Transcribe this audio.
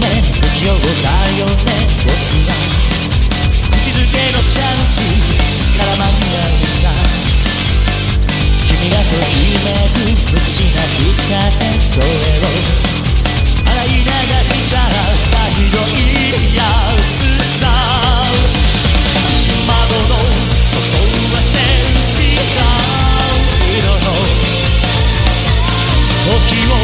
ね不器用だよね僕は口づけのチャンスから間に合うさ君がときめく無口な深手それを洗い流しちゃったひどいやつさ窓の外はセルフィー色の時を